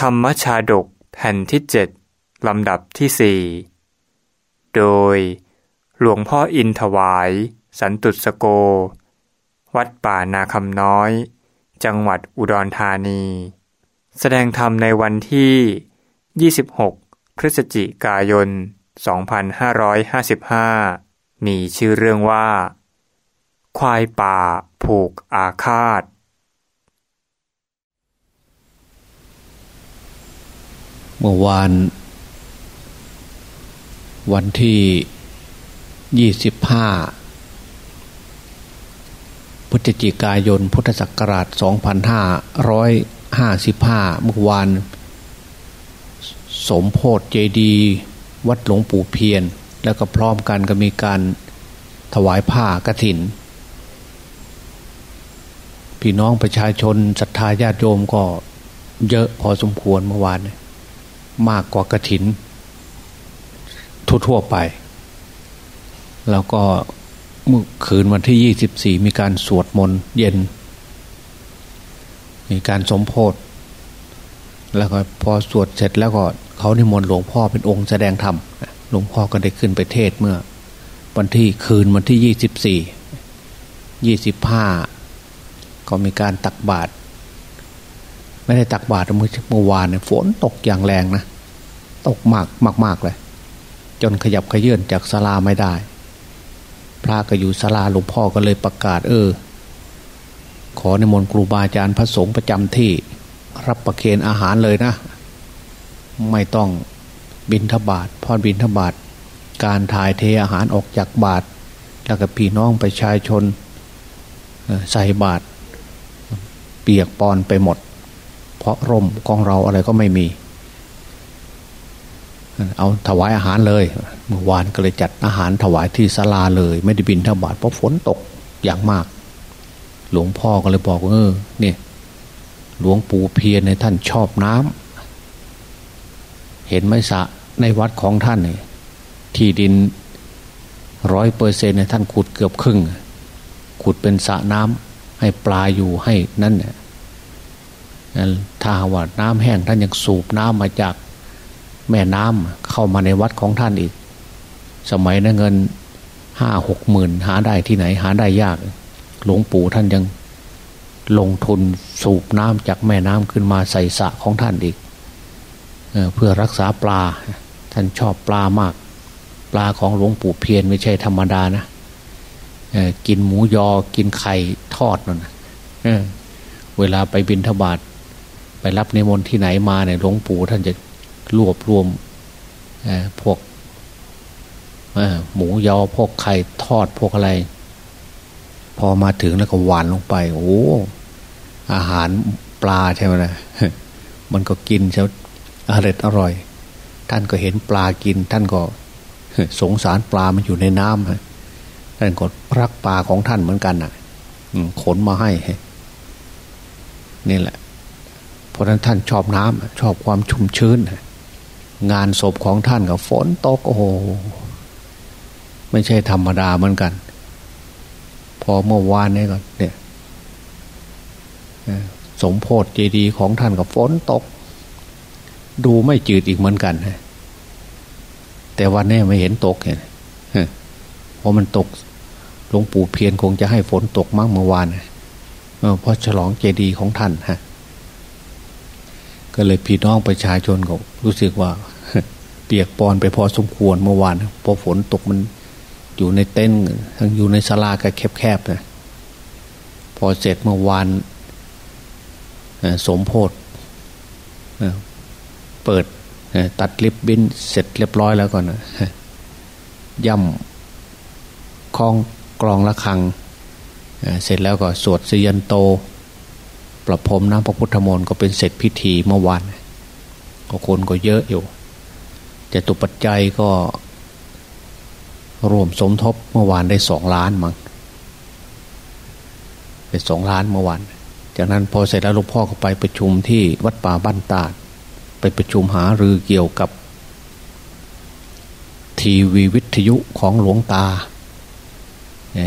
ธรรมชาดกแผ่นที่เจ็ดลำดับที่สี่โดย หลวงพ่ออินถวาย สันตุสโก วัดป่านาคำน้อย จังหวัดอุดรธานี แสดงธรรมในวันที่ 26 พฤศจิกายน 2555 มีชื่อเรื่องว่า ควายป่าผูกอาคาต เมื่อวาน วันที่ยี่สิบห้าพฤศจิกายน พุทธศักราชสองพันห้าร้อยห้าสิบห้าเมื่อวาน สมโพธิเจดี วัดหลวงปู่เพียน แล้วก็พร้อมกันก็มีการถวายผ้ากรถิน พี่น้องประชาชนศรัทธาญาติโยมก็เยอะพอสมควรเมื่อวานเนี่ย มากกว่ากระถิน ทั่วๆไป แล้วก็เมื่อคืนวันที่ยี่สิบสี่มีการสวดมนต์เย็น มีการสมโพธแล้วก็พอสวดเสร็จแล้วก็เขานิมนต์หลวงพ่อเป็นองค์แสดงธรรมหลวงพ่อก็ได้ขึ้นไปเทศเมื่อ วันที่คืนวันที่ยี่สิบสี่ยี่สิบห้าก็มีการตักบาตร ไม่ได้ตักบาตรเมื่อเมื่อวานเนี่ยฝนตกอย่างแรงนะตกมากมากมากเลย จนขยับขยื่นจากศาลาไม่ได้ พระก็อยู่ศาลาหลวงพ่อก็เลยประกาศ เออ ขอในมนต์ครูบาอาจารย์พระสงฆ์ประจำที่รับประเคนอาหารเลยนะ ไม่ต้องบินทบาทพอบินทบาทการถ่ายเทอาหารออกจากบาทแล้วก็พี่น้องประชาชนใส่บาทเปียกปอนไปหมด เพราะร่มกองเราอะไรก็ไม่มี เอาถวายอาหารเลยเมื่อวานก็เลยจัดอาหารถวายที่ศาลาเลย ไม่ได้บินทบาทเพราะฝนตกอย่างมาก หลวงพ่อก็เลยบอกเออเนี่ยหลวงปู่เพียรในท่านชอบน้ำเห็นไหมสะในวัดของท่านเนี่ยที่ดินร้อยเปอร์เซ็นต์ในท่านขุดเกือบครึ่ง ขุดเป็นสระน้ำให้ปลาอยู่ให้นั่นเนี่ย ถ้าว่าน้ำแห้งท่านยังสูบน้ำมาจากแม่น้ำเข้ามาในวัดของท่านอีก สมัยนั้นเงินห้าหกหมื่นหาได้ที่ไหนหาได้ยาก หลวงปู่ท่านยังลงทุนสูบน้ำจากแม่น้ำขึ้นมาใส่สระของท่านอีกเเพื่อรักษาปลา ท่านชอบปลามาก ปลาของหลวงปู่เพียรไม่ใช่ธรรมดานะกินหมูยอกินไข่ทอดนั่นเเวลาไปบินทบาท ไปรับในมนที่ไหนมาเนี่ยหลวงปู่ท่านจะรวบรวมพวกหมูยอพวกไข่ทอดพวกอะไร พอมาถึงแล้วก็หวานลงไป โอ้อาหารปลาใช่ไหมนะมันก็กินใช่อร่อยอร่อย ท่านก็เห็นปลากิน ท่านก็สงสารปลามันอยู่ในน้ำท่านก็รักปลาของท่านเหมือนกันอะขนมาให้นี่แหละ เพราะนั้นท่านชอบน้ำชอบความชุ่มชื้น งานศพของท่านกับฝนตกโอ้โหไม่ใช่ธรรมดาเหมือนกัน พอเมื่อวานนี้ก็เนี่ยสมโพธิเจดีของท่านกับฝนตก ดูไม่จืดอีกเหมือนกันแต่วันนี้ไม่เห็นตกเห็นเพราะมันตกหลวงปู่เพียรคงจะให้ฝนตกมากเมื่อวานเพราะฉลองเจดีของท่านฮะ ก็เลยพี่น้องประชาชนก็รู้สึกว่า เปียกปอนไปพอสมควรเมื่อวานพอฝนตกมันอยู่ในเต็นทั้งอยู่ในศาลาก็แคบๆนะพอเสร็จเมื่อวานสมโพธเปิดตัดลิบบินเสร็จเรียบร้อยแล้วก่อนนะย่ำคล้องกรองละคัง เสร็จแล้วก็สวดสยันโต ประพรมน้ำพระพุทธมนต์ก็เป็นเสร็จพิธีเมื่อวานก็คนก็เยอะอยู่แต่ตุปัจจัยก็รวมสมทบเมื่อวานได้สองล้านมั้งได้สองล้านเมื่อวานจากนั้นพอเสร็จแล้วหลวงพ่อก็ไปประชุมที่วัดป่าบ้านตาดไปประชุมหารือเกี่ยวกับ ทีวีวิทยุของหลวงตา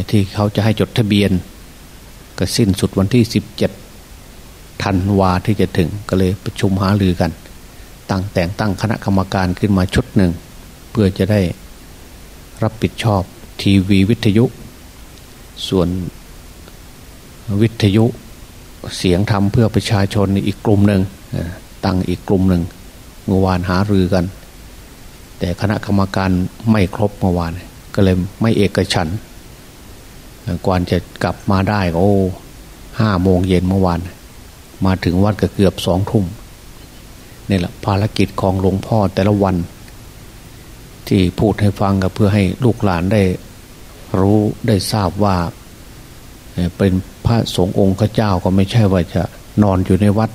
ที่เขาจะให้จดทะเบียน ก็สิ้นสุดวันที่สิบเจ็ด ธันวาที่จะถึงก็เลยประชุมหารือกัน ตั้งแต่งตั้งคณะกรรมการขึ้นมาชุดหนึ่ง เพื่อจะได้รับผิดชอบทีวีวิทยุ ส่วนวิทยุเสียงทำเพื่อประชาชนอีกกลุ่มหนึ่งตั้งอีกกลุ่มหนึ่งเมื่อวานหารือกัน แต่คณะกรรมการไม่ครบเมื่อวาน ก็เลยไม่เอกฉันก่อนจะกลับมาได้โอ้ห้าโมงเย็นเมื่อวาน มาถึงวัดก็เกือบสองทุ่มนี่แหละภารกิจของหลวงพ่อแต่ละวัน ที่พูดให้ฟังก็เพื่อให้ลูกหลานได้รู้ได้ทราบว่า เป็นพระสงฆ์องค์เจ้าก็ไม่ใช่ว่าจะนอนอยู่ในวัด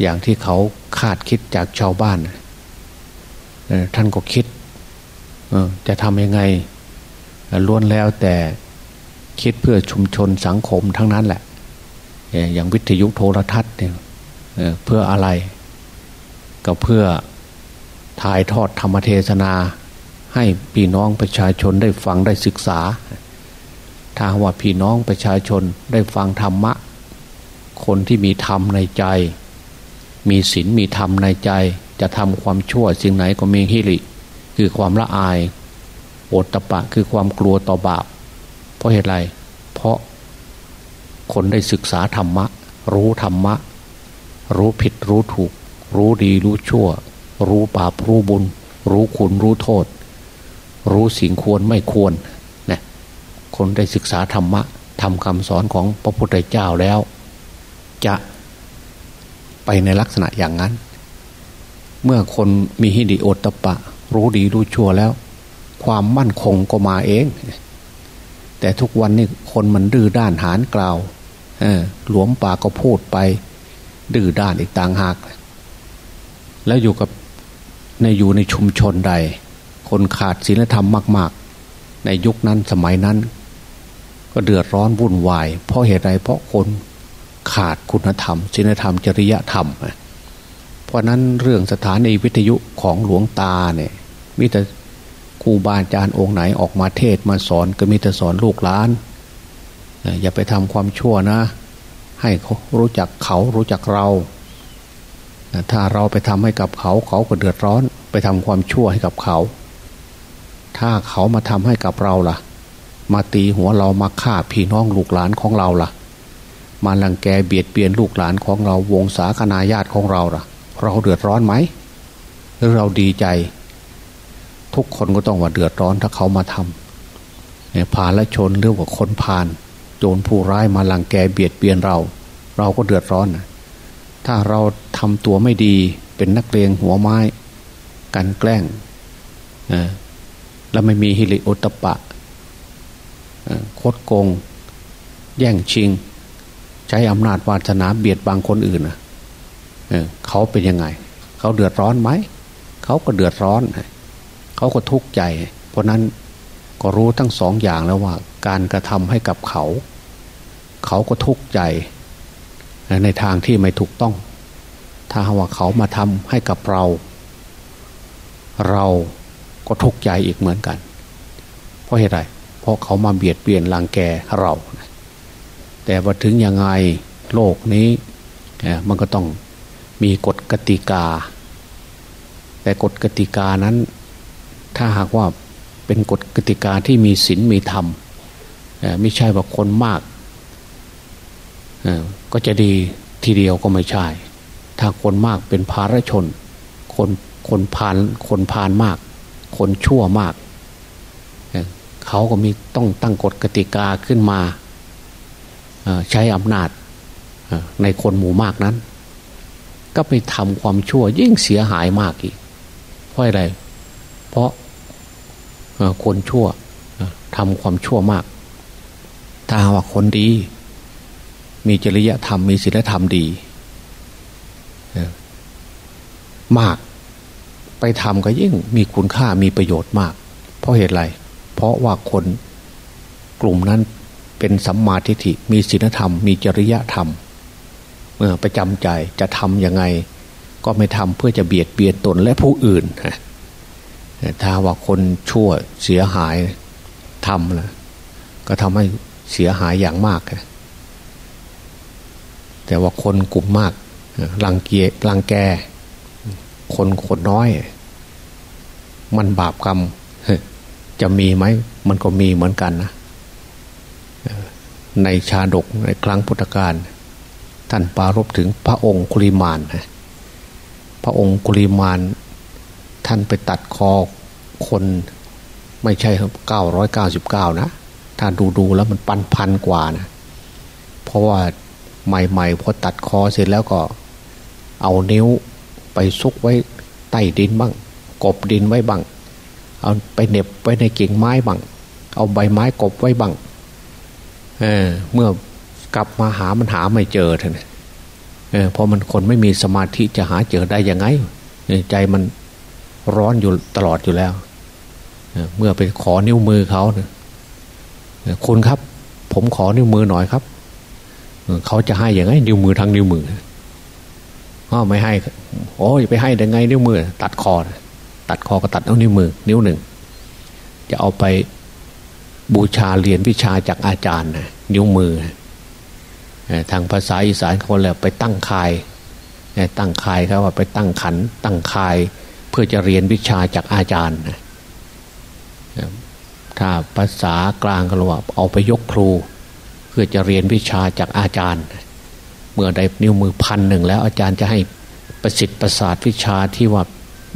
อย่างที่เขาคาดคิดจากชาวบ้าน ท่านก็คิดจะทำยังไงล้วนแล้วแต่คิดเพื่อชุมชนสังคมทั้งนั้นแหละ อย่างวิทยุโทรทัศน์เนี่ยเพื่ออะไร ก็เพื่อถ่ายทอดธรรมเทศนา ให้พี่น้องประชาชนได้ฟังได้ศึกษา ถ้าว่าพี่น้องประชาชนได้ฟังธรรมะ คนที่มีธรรมในใจ มีศีลมีธรรมในใจ จะทำความชั่วสิ่งไหนก็มีฮิริ คือความละอาย โอตตะปะคือความกลัวต่อบาป เพราะเหตุไร เพราะ คนได้ศึกษาธรรมะ รู้ธรรมะ รู้ผิดรู้ถูก รู้ดีรู้ชั่ว รู้บาปรู้บุญ รู้คุณรู้โทษ รู้สิ่งควรไม่ควรนะคนได้ศึกษาธรรมะทำคำสอนของพระพุทธเจ้าแล้ว จะไปในลักษณะอย่างนั้น เมื่อคนมีหิริโอตปะ รู้ดีรู้ชั่วแล้ว ความมั่นคงก็มาเอง แต่ทุกวันนี้คนมันดื้อด้านหานกล่าว หลวมปากก็พูดไป ดื้อด้านอีกต่างหาก แล้วอยู่กับในอยู่ในชุมชนใด คนขาดศีลธรรมมาก ๆ ในยุคนั้นสมัยนั้น ก็เดือดร้อนวุ่นวาย เพราะเหตุใดเพราะคนขาดคุณธรรมศีลธรรมจริยธรรม เพราะนั้นเรื่องสถานีวิทยุของหลวงตาเนี่ยมิแต่ครูบาอาจารย์องค์ไหนออกมาเทศมาสอนก็มีแต่สอนลูกหลาน อย่าไปทำความชั่วนะ ให้เขารู้จักเขารู้จักเรา ถ้าเราไปทำให้กับเขาเขาก็เดือดร้อน ไปทำความชั่วให้กับเขา ถ้าเขามาทำให้กับเราล่ะ มาตีหัวเรามาฆ่าพี่น้องลูกหลานของเราล่ะ มาลังแกเบียดเบียนลูกหลานของเราวงศาคณาญาติของเราล่ะ เราเดือดร้อนไหมหรือเราดีใจ ทุกคนก็ต้องว่าเดือดร้อนถ้าเขามาทำเนี่ยผ่านและชนเรื่องว่าคนผ่าน โจรผู้ร้ายมาลังแกเบียดเบียนเรา เราก็เดือดร้อนถ้าเราทำตัวไม่ดีเป็นนักเลงหัวไม้ กันแกล้งแล้วไม่มีฮิริโอตปะโคดโกง แย่งชิง ใช้อำนาจวาสนาเบียดบางคนอื่นเขาเป็นยังไง เขาเดือดร้อนไหม เขาก็เดือดร้อน เขาก็ทุกข์ใจ เพราะนั้นก็รู้ทั้งสองอย่างแล้วว่า การกระทำให้กับเขา เขาก็ทุกข์ใจในทางที่ไม่ถูกต้อง ถ้าว่าเขามาทำให้กับเรา เราก็ทุกข์ใจอีกเหมือนกัน เพราะเหตุไรเพราะเขามาเบียดเบียนรังแกเรา แต่ว่าถึงยังไงโลกนี้มันก็ต้องมีกฎกติกา แต่กฎกติกานั้น ถ้าหากว่าเป็นกฎกติกาที่มีศีลมีธรรมไม่ใช่ว่าคนมาก ก็จะดีทีเดียวก็ไม่ใช่ ถ้าคนมากเป็นภารชน คนคนพานคนพานมาก คนชั่วมาก เขาก็มีต้องตั้งกฎกติกาขึ้นมาใช้อำนาจในคนหมู่มากนั้น ก็ไปทำความชั่วยิ่งเสียหายมากอีก เพราะอะไร เพราะคนชั่วทำความชั่วมาก ถ้าว่าคนดี มีจริยธรรมมีศีลธรรมดีมากไปทำก็ยิ่งมีคุณค่ามีประโยชน์มาก เพราะเหตุไร เพราะว่าคนกลุ่มนั้นเป็นสัมมาทิฏฐิมีศีลธรรม มีจริยธรรมเมื่อประจำใจจะทำยังไง ก็ไม่ทำเพื่อจะเบียดเบียนตนและผู้อื่นถ้าว่าคนชั่วเสียหายทำนะก็ทำให้เสียหายอย่างมากแแต่ว่าคนกลุ่มมากรังเกียรังแก คนคนน้อย มันบาปกรรม จะมีไหม มันก็มีเหมือนกันนะในชาดกในครั้งพุทธกาลท่านปารบถึงพระองค์กุลิมานนะพระองค์กุลิมาน ท่านไปตัดคอคนไม่ใช่เก้าร้อยเก้าสิบเก้านะ ถ้าดูดูแล้วมันปันพันกว่านะ เพราะว่า ใหม่ๆพอตัดคอเสร็จแล้วก็ เอานิ้วไปซุกไว้ใต้ดินบ้าง กบดินไว้บ้าง เอาไปเน็บไว้ในกิ่งไม้บ้าง เอาใบไม้กบไว้บ้างเออเมื่อกลับมาหามันหาไม่เจอท่านเออพอมันคนไม่มีสมาธิจะหาเจอได้ยังไงใจมันร้อนอยู่ตลอดอยู่แล้วเมื่อไปขอนิ้วมือเขาเนี่ยคุณครับ ผมขอนิ้วมือหน่อยครับ เขาจะให้อย่างไงนิ้วมือทั้งนิ้วมืออ๋อไม่ให้ โอ้ยไปให้ได้ไงนิ้วมือ ตัดคอ ตัดคอก็ตัดเอานิ้วมือ นิ้วหนึ่ง จะเอาไปบูชาเรียนวิชาจากอาจารย์นะนิ้วมือทางภาษาอีสานเขาเลยไปตั้งคายตั้งคายเขาว่าไปตั้งขัน ตั้งคาย เพื่อจะเรียนวิชาจากอาจารย์ถ้าภาษากลางก็เรียกว่าเอาไปยกครู เพื่อจะเรียนวิชาจากอาจารย์ เมื่อได้นิ้วมือพันหนึ่งแล้วอาจารย์จะให้ประสิทธิ์ประสาทวิชาที่ว่า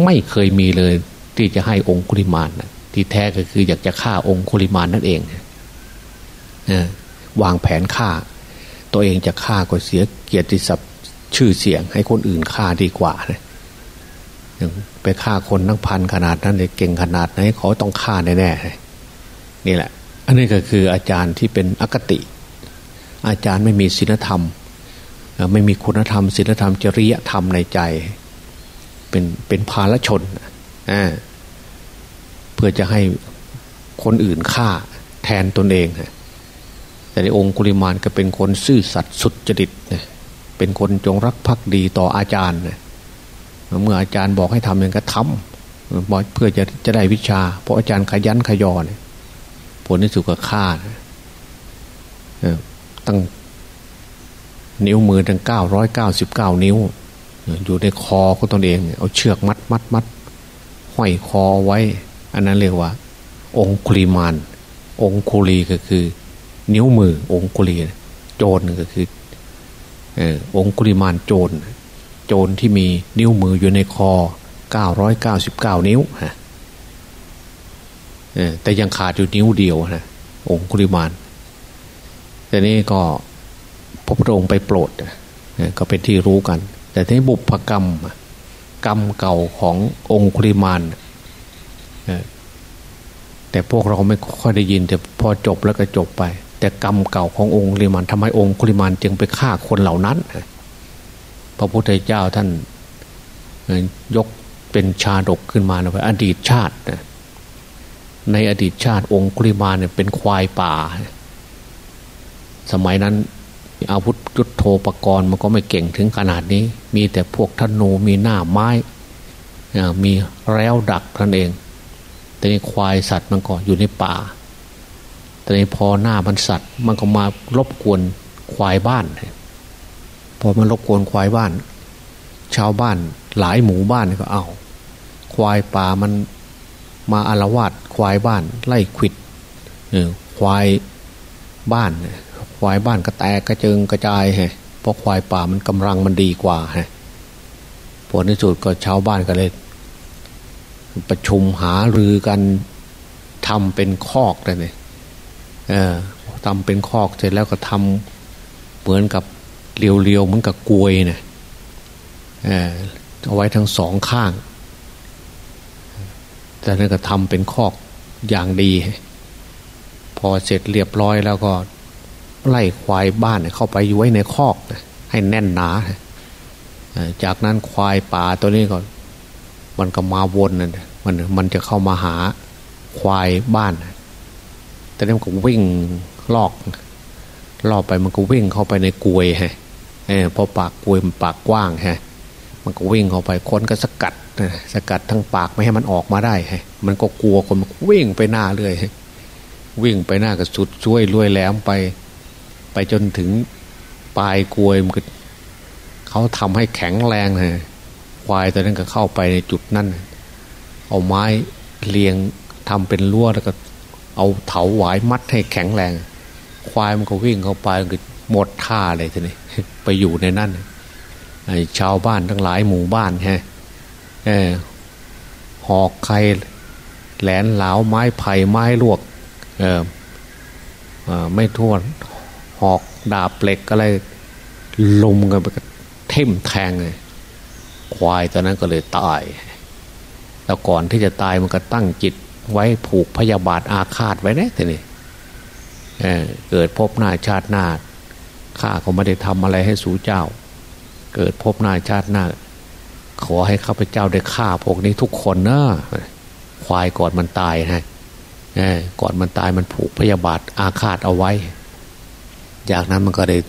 ไม่เคยมีเลยที่จะให้องคุลิมานที่แท้ก็คืออยากจะฆ่าองคุลิมานนั่นเองวางแผนฆ่า ตัวเองจะฆ่าก็เสียเกียรติศัพท์ชื่อเสียง ให้คนอื่นฆ่าดีกว่านะไปฆ่าคนทั้งพันขนาดนั้นเลยเก่งขนาดไหนเขาต้องฆ่าแน่ๆนี่แหละ อันนี้ก็คืออาจารย์ที่เป็นอคติ อาจารย์ไม่มีศีลธรรม ไม่มีคุณธรรมศีลธรรมจริยธรรมในใจ เป็นเป็นภาลชนเพื่อจะให้คนอื่นฆ่าแทนตนเอง แต่ในองคุลิมานก็เป็นคนซื่อสัตย์สุดจริตเป็นคนจงรักภักดีต่ออาจารย์เมื่ออาจารย์บอกให้ทำอย่างก็ทำเพื่อจะจะได้วิชา เพราะอาจารย์ขยันขยอนผลที่สุดก็ฆ่า ตั้ง นิ้วมือตั้งเก้าร้อยเก้าสิบเก้านิ้ว อยู่ในคอของตนเอง เอาเชือกมัดมัดมัดห้อยคอไว้ อันนั้นเรียกว่า องคุลีมาน องคุลีก็คือ นิ้วมือ องคุลีโจรก็คือองคุลีมานโจรโจรที่มีนิ้วมืออยู่ในคอ999นิ้วฮะแต่ยังขาดอยู่นิ้วเดียวนะองคุลิมาน แต่นี้ก็พระพุทธองค์ไปโปรดก็เป็นที่รู้กัน แต่ที่บุพกรรมกรรมเก่าขององคุลิมานแต่พวกเราไม่ค่อยได้ยิน แต่พอจบแล้วก็จบไป แต่กรรมเก่าขององคุลิมานทำไมองคุลิมานจึงไปฆ่าคนเหล่านั้น พระพุทธเจ้าท่านยกเป็นชาดกขึ้นมาว่าอดีตชาติ ในอดีตชาติองคุลิมาเนี่ยเป็นควายป่า สมัยนั้นอาวุธยุทโธปกรณ์มันก็ไม่เก่งถึงขนาดนี้ มีแต่พวกธนูมีหน้าไม้ มีแล้วดักท่านเอง แต่ในควายสัตว์มันก็อยู่ในป่า แต่ในพอหน้ามันสัตว์ มันก็มารบกวนควายบ้าน พอมันรบกวนควายบ้าน ชาวบ้านหลายหมู่บ้านก็เอา ควายป่ามันมาอารวาสควายบ้าน ไล่ขิดควายบ้าน ควายบ้านก็แตกกระเจิงกระจายฮะเพราะควายป่ามันกำลังมันดีกว่าฮะผลที่สุดก็ชาวบ้านก็เลยประชุมหารือกันทำเป็นคอกเลยเออทำเป็นคอกเสร็จแล้วก็ทำเหมือนกับเรียวๆเหมือนกับกลวยเนะ่ยเอาไว้ทั้งสองข้าง แต่นั้นก็ทำเป็นคอกอย่างดี พอเสร็จเรียบร้อยแล้วก็ ไล่ควายบ้านเข้าไปอยู่ไว้ในคอกให้แน่นหนาจากนั้นควายป่าตัวนี้ก็มันก็มาวนน่ะมันมันจะเข้ามาหาควายบ้าน แต่เนี่ยมันก็วิ่งลอกลอกไปมันก็วิ่งเข้าไปในกลวยฮะพอปากกลวยมันปากกว้างฮะมันก็วิ่งเข้าไปคนก็สกัดสกัดทั้งปากไม่ให้มันออกมาได้ฮะมันก็กลัวคนมันวิ่งไปหน้าเลยวิ่งไปหน้าก็สุดช่วยรวยแหลมไป ไปจนถึงปลายกลวยมันก็เขาทำให้แข็งแรงเลยควายตัวนั้นก็เข้าไปในจุดนั้นเอาไม้เลียงทำเป็นลวดแล้วก็ เอาเถาหวายมัดให้แข็งแรง ควายมันก็วิ่งเข้าไปก็หมดท่าเลยทีนี้ไปอยู่ในนั้นชาวบ้านทั้งหลายหมู่บ้านฮะหอกใครแหลนเหลาไม้ไผ่ไม้ลวก เออไม่ทวน หอกดาบเหล็กอะไรลุมกันไปเท่มแทงเลย ควายตอนนั้นก็เลยตาย แล้วก่อนที่จะตายมันก็ตั้งจิตไว้ผูกพยาบาทอาฆาตไว้นะทีนี้เเกิดพบหน้าชาติหน้าข้าก็ไม่ได้ทำอะไรให้สู่เจ้า เกิดพบหน้าชาติหน้า ขอให้ข้าพเจ้าได้ฆ่าพวกนี้ทุกคนเนอะควายก่อนมันตายนะก่อนมันตายมันผูกพยาบาทอาฆาตเอาไว้ จากนั้นมันก็เลย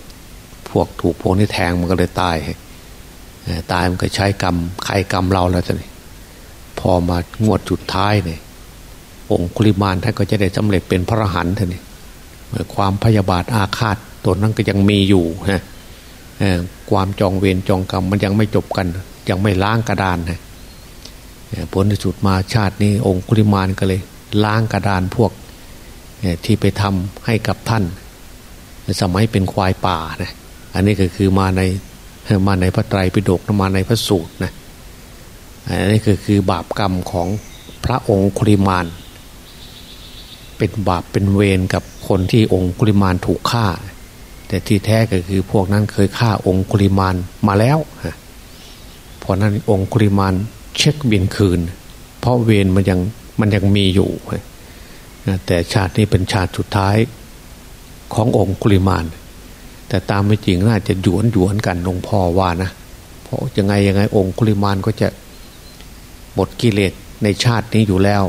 พวกถูกพวกนี้แทงมันก็เลยตายตายมันก็ใช้กรรมใครกรรมเราแล้วจะนี่พอมางวดจุดท้ายเนี่ยองคุลิมานท่านก็จะได้สำเร็จเป็นพระอรหันต์ท่านี่ความพยาบาทอาฆาตตัวนั้นก็ยังมีอยู่ฮะความจองเวรจองกรรมมันยังไม่จบกัน ยังไม่ล้างกระดานนะผลที่สุดมาชาตินี้องคุลิมานก็เลย ล้างกระดานพวกที่ไปทำให้กับท่าน สมัยเป็นควายป่านะอันนี้ก็คือมาในมาในพระไตรปิฎกมาในพระสูตรนะอันนี้คือคือบาปกรรมของพระองค์คุริมานเป็นบาปเป็นเวรกับคนที่องค์คุริมานถูกฆ่า แต่ที่แท้ก็คือพวกนั้นเคยฆ่าองค์คุริมานมาแล้วเพราะนั้นองค์คุริมานเช็คบินคืน เพราะเวรมันยังมันยังมีอยู่แต่ชาตินี้เป็นชาติสุดท้าย ขององคุริมาน แต่ตามไม่จริงน่าจะหยวนหยวนกันหลวงพ่อว่านะ เพราะยังไงยังไงองคุลิมานก็จะหมดกิเลสในชาตินี้อยู่แล้ว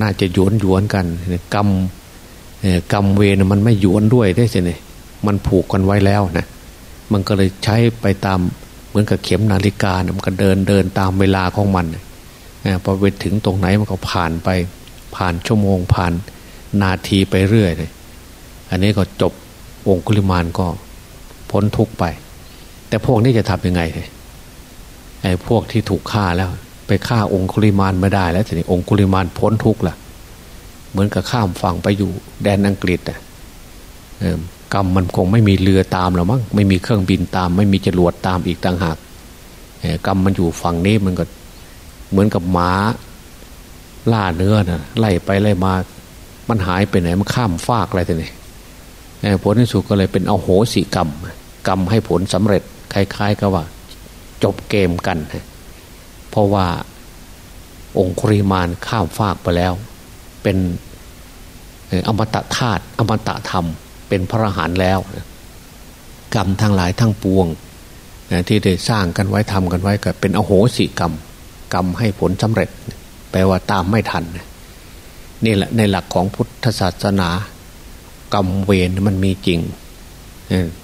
น่าจะหยวนหยวนกันกรรมกรรมเวรมันไม่หยวนด้วยได้สินี่มันผูกกันไว้แล้วนะมันก็เลยใช้ไปตามเหมือนกับเข็มนาฬิกานะมันก็เดินเดินตามเวลาของมันพอไปถึงตรงไหนมันก็ผ่านไป ผ่านชั่วโมงผ่านนาทีไปเรื่อยเลย อันนี้ก็จบองคุลิมานก็พ้นทุกไป แต่พวกนี้จะทำยังไงไอ้พวกที่ถูกฆ่าแล้ว ไปฆ่าองคุลิมานไม่ได้แล้วทีนี้องคุลิมานพ้นทุกล่ะ เหมือนกับข้ามฝั่งไปอยู่แดนอังกฤษอะกรรมมันคงไม่มีเรือตามหรอมั้งไม่มีเครื่องบินตาม ไม่มีจรวดตามอีกต่างหากกรรมมันอยู่ฝั่งนี้มันก็เหมือนกับหมาล่าเนื้อนะไล่ไปไล่มา มันหายไปไหนมันข้ามฟากอะไรแต่นี่ ผลที่สุดก็เลยเป็นเอาโหสิกรรม กรรมให้ผลสำเร็จคล้าย ๆกับว่า จบเกมกัน เพราะว่าองคุริมานข้ามฟากไปแล้ว เป็นอมตะธาตุอมตะธรรม เป็นพระอรหันต์แล้ว กรรมทั้งหลายทั้งปวง ที่ได้สร้างกันไว้ทำกันไว้ก็เป็นอโหสิกรรม กรรมให้ผลสำเร็จ แปลว่าตามไม่ทัน นี่แหละในหลักของพุทธศาสนา กรรมเวรมันมีจริง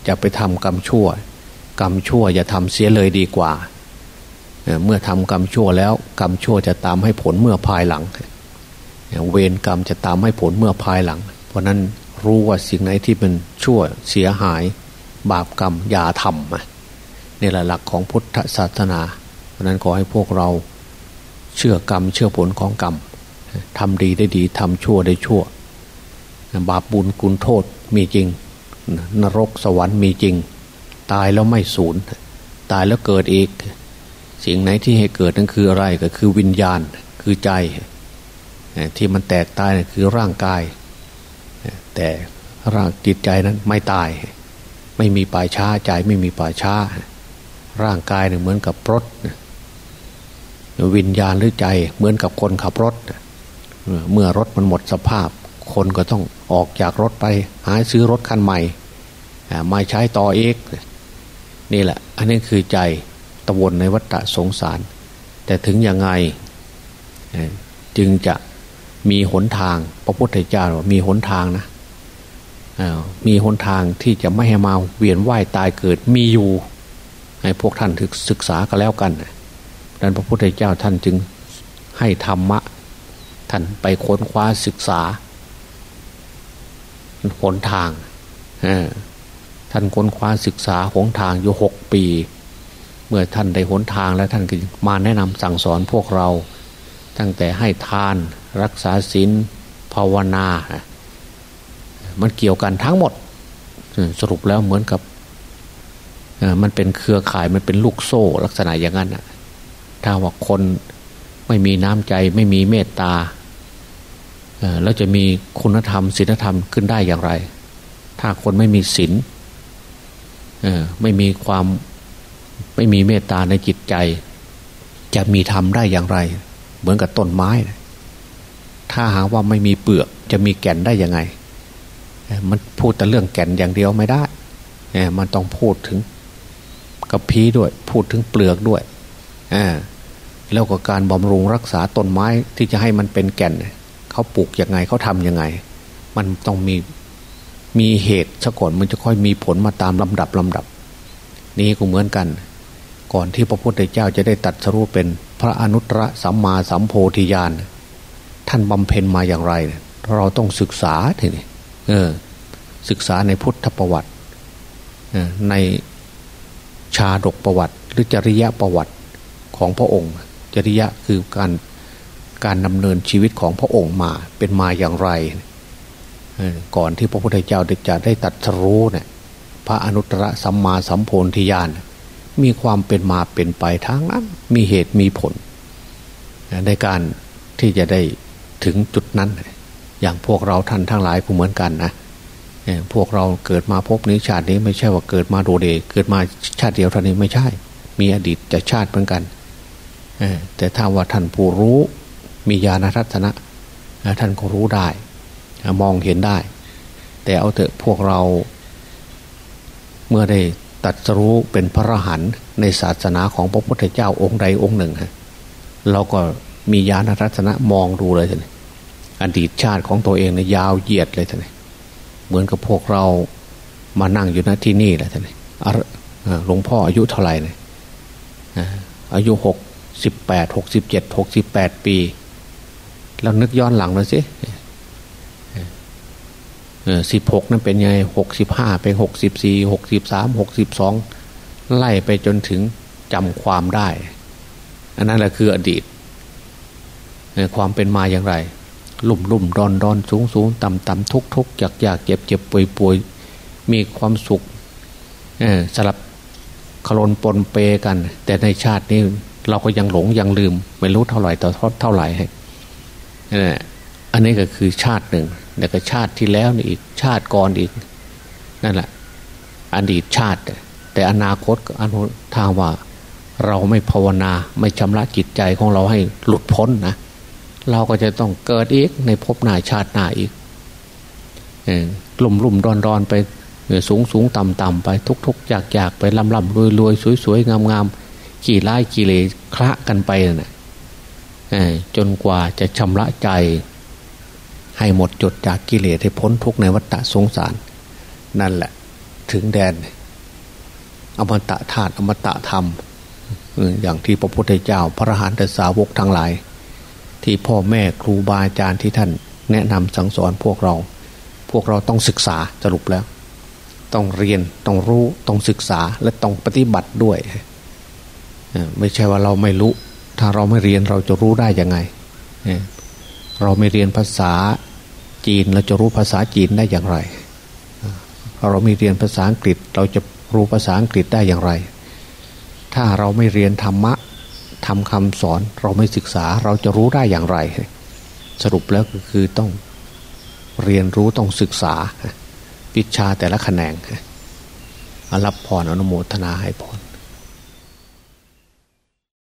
จะไปทำกรรมชั่ว กรรมชั่วอย่าทำเสียเลยดีกว่า เมื่อทำกรรมชั่วแล้ว กรรมชั่วจะตามให้ผลเมื่อภายหลัง เวรกรรมจะตามให้ผลเมื่อภายหลัง เพราะนั้นรู้ว่าสิ่งไหนที่เป็นชั่วเสียหาย บาปกรรมอย่าทำนี่แหละหลักของพุทธศาสนา เพราะนั้นขอให้พวกเราเชื่อกรรมเชื่อผลของกรรมทำดีได้ดีทำชั่วได้ชั่ว บาปบุญกุลโทษมีจริง นรกสวรรค์มีจริง ตายแล้วไม่สูญตายแล้วเกิดอีก สิ่งไหนที่ให้เกิดนั่นคืออะไรก็คือวิญญาณคือใจ ที่มันแตกตายคือร่างกาย แต่ร่างจิตใจนั้นไม่ตาย ไม่มีป่าช้าใจไม่มีป่าช้า ร่างกายเนี่ยเหมือนกับรถ วิญญาณหรือใจเหมือนกับคนขับรถ เมื่อรถมันหมดสภาพ คนก็ต้องออกจากรถไป หาซื้อรถคันใหม่มาใช้ต่อเอกนี่แหละ อันนี้คือใจตะวนในวัฏสงสาร แต่ถึงยังไงจึงจะมีหนทาง พระพุทธเจ้ามีหนทางนะมีหนทางที่จะไม่ให้มาเวียนว่ายตายเกิดมีอยู่ให้พวกท่านศึกษากันแล้วกันดังนั้นพระพุทธเจ้าท่านจึงให้ธรรมะท่านไปค้นคว้าศึกษา หนทางท่านค้นคว้าศึกษาหนทางอยู่หกปี เมื่อท่านได้หนทางแล้วท่านก็มาแนะนำสั่งสอนพวกเรา ตั้งแต่ให้ทานรักษาศีลภาวนา มันเกี่ยวกันทั้งหมด สรุปแล้วเหมือนกับมันเป็นเครือข่ายมันเป็นลูกโซ่ลักษณะอย่างนั้นถ้าว่าคนไม่มีน้ำใจไม่มีเมตตา แล้วจะมีคุณธรรมศีลธรรมขึ้นได้อย่างไร ถ้าคนไม่มีศีลไม่มีความไม่มีเมตตาในจิตใจ จะมีธรรมได้อย่างไร เหมือนกับต้นไม้ ถ้าหาว่าไม่มีเปลือกจะมีแก่นได้ยังไง มันพูดแต่เรื่องแก่นอย่างเดียวไม่ได้ มันต้องพูดถึงกระพี้ด้วย พูดถึงเปลือกด้วย แล้วก็การบำรุงรักษาต้นไม้ที่จะให้มันเป็นแก่น เขาปลูกยังไงเขาทำยังไง มันต้องมีมีเหตุซะก่อนมันจะค่อยมีผลมาตามลำดับลำดับ นี้ก็เหมือนกัน ก่อนที่พระพุทธเจ้าจะได้ตัดสรุปเป็นพระอนุตตรสัมมาสัมโพธิญาณท่านบำเพ็ญมาอย่างไร เราต้องศึกษาทีนี้เออ ศึกษาในพุทธประวัติในชาดกประวัติ หรือจริยประวัติของพระองค์ จริยะคือการ การดำเนินชีวิตของพระองค์มาเป็นมาอย่างไร ก่อนที่พระพุทธเจ้าจะได้ตัดรู้เนี่ยพระอนุตตรสัมมาสัมโพธิญาณมีความเป็นมาเป็นไปทั้งนั้น มีเหตุมีผล ในการที่จะได้ถึงจุดนั้น อย่างพวกเราท่านทั้งหลายก็เหมือนกันนะพวกเราเกิดมาพบนี้ชาตินี้ไม่ใช่ว่าเกิดมาโดเดเกิดมาชาติเดียวเท่านี้ไม่ใช่ มีอดีตจะชาติเหมือนกันแต่ถ้าว่าท่านผู้รู้ มีญาณทัศนะท่านก็รู้ได้ มองเห็นได้ แต่เอาเถอะพวกเราเมื่อได้ตัดสู้เป็นพระรหันต์ในศาสนาของพระพุทธเจ้าองค์ใดองค์หนึ่งฮะเราก็มีญาณทัศนะมองดูเลยท่านอดีตชาติของตัวเองเนะยยาวเหยียดเลยท่านเหมือนกับพวกเรามานั่งอยู่ณที่นี่แหละท่านหลวงพ่ออายุเท่าไหร่เนี่ยอายุหกสิบแปดหกสิบเจ็ดหกสิบแปดปี แล้วนึกย้อนหลังเลยสิสิบหกนั้นเป็นไงหกสิบห้าเป็นหกสิบสี่หกสิบสามหกสิบสองไล่ไปจนถึงจำความได้ อันนั้นแหละคืออดีต ความเป็นมาอย่างไร ลุ่มลุ่มดอนดอนสูงสูงต่ำต่ำทุกทุกอยากอยากเจ็บเจ็บป่วยป่วยมีความสุขสลับคลนปนเปกัน แต่ในชาตินี้เราก็ยังหลงยังลืม ไม่รู้เท่าไหร่ต่อเท่าไหร่ อันนี้ก็คือชาติหนึ่งแล้วก็ชาติที่แล้วนี่อีกชาติก่อนอีกนั่นแหละอดีตชาติ แต่อนาคตอนุทางว่าเราไม่ภาวนาไม่ชำระจิตใจของเราให้หลุดพ้นนะเราก็จะต้องเกิดอีกในภพหน้าชาติหน้าอีกกลุ่มลุ่มรอนรอนไปสูงสูงต่ำต่ำไปทุกทุกอยากอยากไปลำลำรวยรวยสวยสวยงามงามขี่ไล่ขี่เลคละกันไปนะ่ะ จนกว่าจะชำระใจ ให้หมดจดจากกิเลสให้พ้นทุกในวัฏสงสาร นั่นแหละถึงแดน อมตะธาตุอมตะธรรม อย่างที่พระพุทธเจ้าพระหานตสาวกทั้งหลาย ที่พ่อแม่ครูบาอาจารย์ที่ท่าน แนะนำสั่งสอนพวกเรา พวกเราต้องศึกษาสรุปแล้ว ต้องเรียนต้องรู้ต้องศึกษาและต้องปฏิบัติด้วย ไม่ใช่ว่าเราไม่รู้ ถ้าเราไม่เรียนเราจะรู้ได้ยังไง เราไม่เรียนภาษาจีนเราจะรู้ภาษาจีนได้อย่างไร เราไม่เรียนภาษาอังกฤษเราจะรู้ภาษาอังกฤษได้อย่างไร ถ้าเราไม่เรียนธรรมะทำคำสอนเราไม่ศึกษาเราจะรู้ได้อย่างไร สรุปแล้วก็คือต้องเรียนรู้ต้องศึกษา วิชาแต่ละแขนงรับพรอนุโมทนาให้พร